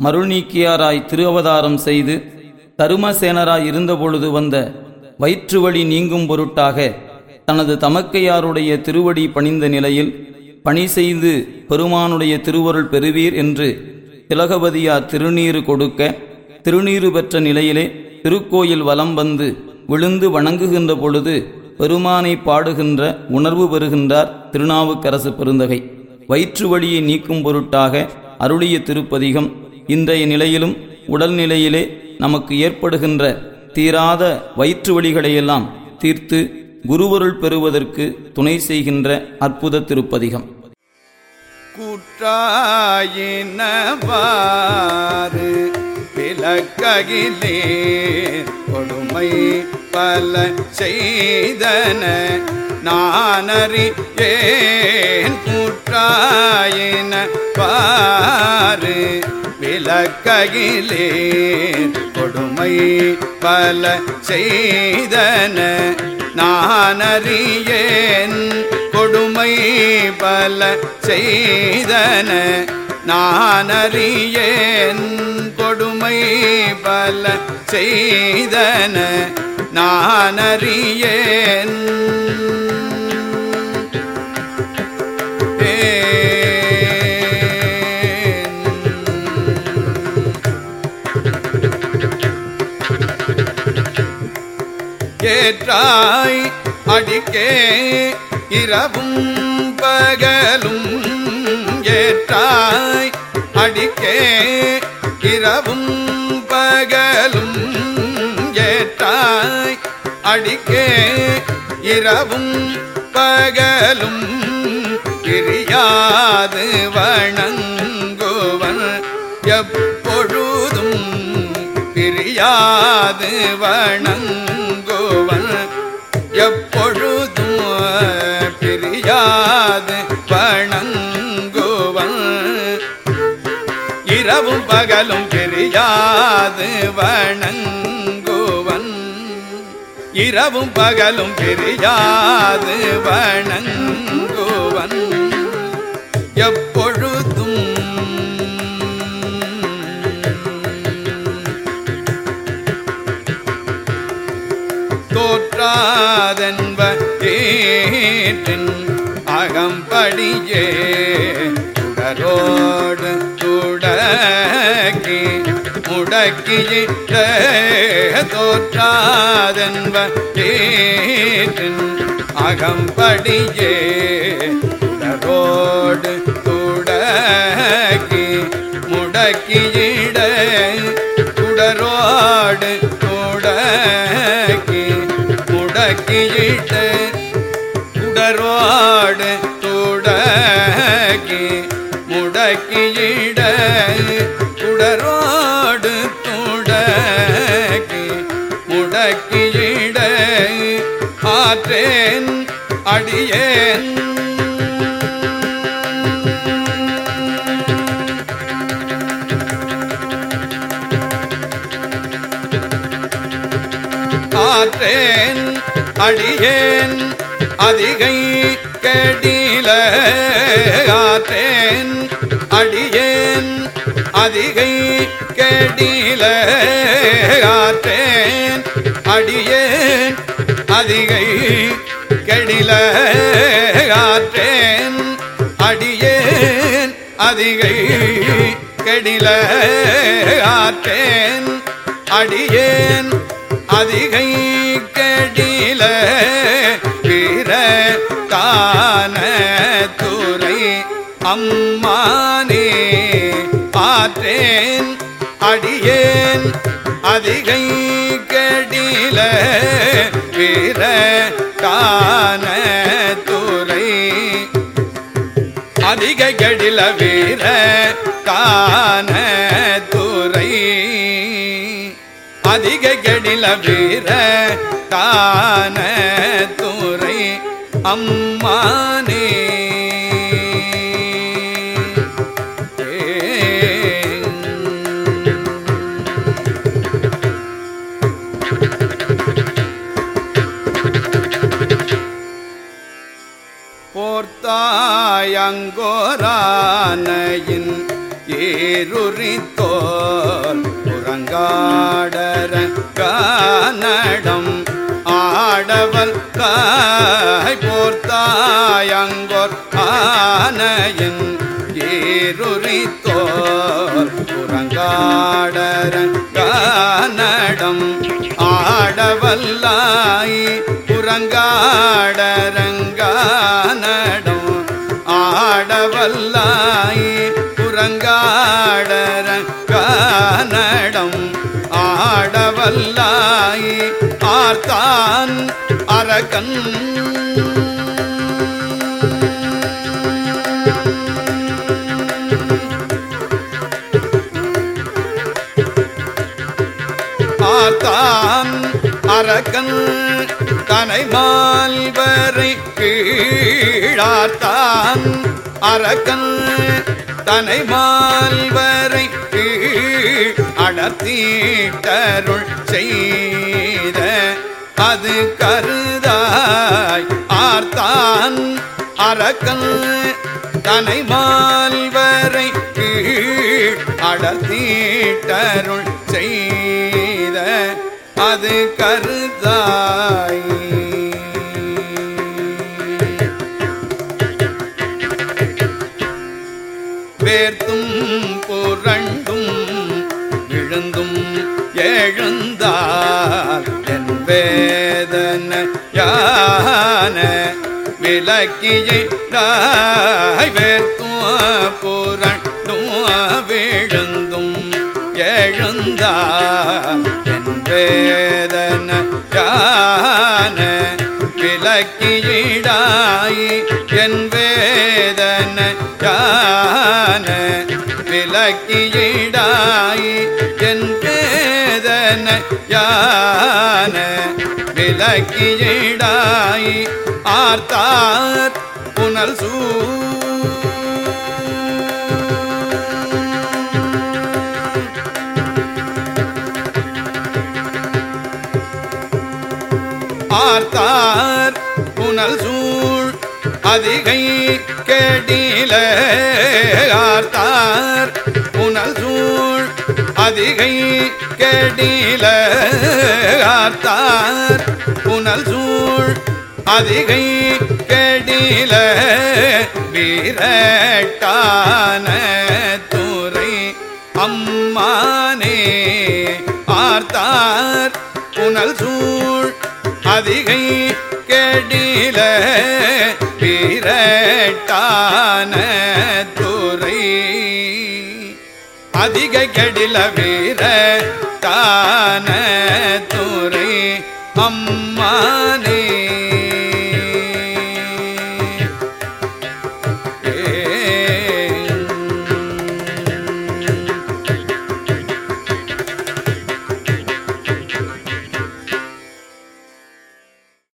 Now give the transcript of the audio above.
மருள்நீக்கியாராய் திரு அவதாரம் செய்து தருமசேனராய் இருந்தபொழுது வந்த வயிற்று வழி நீங்கும் பொருட்டாக தனது தமக்கையாருடைய திருவடி பணிந்த நிலையில் பணி செய்து பெருமானுடைய திருவருள் பெறுவீர் என்று திலகபதியார் திருநீறு கொடுக்க திருநீறு பெற்ற நிலையிலே திருக்கோயில் வலம் வந்து விழுந்து வணங்குகின்ற பொழுது பெருமானை பாடுகின்ற உணர்வு பெறுகின்றார் திருநாவுக்கரசு பெருந்தகை. வயிற்று வழியை நீக்கும் பொருட்டாக அருளிய திருப்பதிகம் இன்றைய நிலையிலும் உடல்நிலையிலே நமக்கு ஏற்படுகின்ற தீராத வயிற்று வழிகளையெல்லாம் தீர்த்து குருவருள் பெறுவதற்கு துணை செய்கின்ற அற்புத திருப்பதிகம். குற்றாயினவாறு விளக்ககிலே கொடுமை பல செய்தன நானறியேன். குற்றாயின பாரு விளக்ககிலே கொடுமை பல செய்தன. நானறியேன் கொடுமை பல செய்தன. நானறியேன் கொடுமை பல செய்தன. நானறியேன் ஏற்றாய் அடிக்கே இரவும் பகலும். ஏற்றாய் அடிக்கே இரவும் பகலும். ஏற்றாய் அடிக்கே இரவும் பகலும். கிரியாது வணங்குவன் எப்பொழுதும். பிரியாது வணங்குவன் பகலும் பிரியாது வணங்குவன். இரவும் பகலும் பிரியாது வணங்குவன். எப்பொழுதும் தோற்றாதென்ப ஏற்றின் அகம்படியே முடக்கியிட்ட தோற்றாதென்ப அகம்படியே ரோடு துடக்கி முடக்கியிட குடரோடு துடக்கி முடக்கியிட்ட குடரோடு ஏன் ஆற்றேன் அடியேன் அதிகை கெடில. ஆற்றேன் அடியேன் அதிகை கெடில. ஆற்றேன் அடியேன் அதிகை கடில ஆற்றேன் அடியேன் அதிகை கடில ஆற்றேன் அடியேன் அதிகை கடில வீர தான துறை அம்மானே ஆற்றேன் அடியேன் அதிகை கெடில பிற தான துறை. அதிக கடில வீர கான துறை. அதிக கடில வீர கான துறை. அம்மானே. போர்த்தாயங்கோரானையின் ஏருரித்தோல் புறங்காடர கானடம் ஆடவல் காய் போர்த்தாயங்கோர் ஆனையின் ஏருரித்தோல் புறங்காடர கானடம் ஆடவல்லாய் புறங்காடர ஆடர புறங்காடரங்கானடம் ஆடவல்லாய் ஆர்த்தான் அரகன் ஆர்த்தான் அரகன் தனை மால்வரை கீழார்த்தான் அரக்கன் தனை மால்வரை அடத்தீட்டருள் செய்த அது கருதாய் ஆர்த்தான். அரக்கன் தனை மால்வரை அடத்தீட்டருள் செய்த அது கருதாய் எழுந்தார் என் வேதன யான விலக்கியை தாய் விழுந்தும். எழுந்தால் என் வேதன யான விளக்கியிடாய் என் வேதன யான விலக்கியிடாய் யான விலக்கியிடாய் ஆர்த்தார் புனல் சூ. ஆர்த்தார் புனல் சூழ் அதிகை கேடில ஆர்த்தார் புனல் சூழ் அதிகை கேடில ஆர்த்தார் புனல் சூழ் அதிகை கேடில வீரட்டான துறை அம்மானே ஆர்த்தார். புனல் சூழ் அதிகை கெடில வீரட்டான துறை அதிக கெடில வீர தான துறை அம்மான.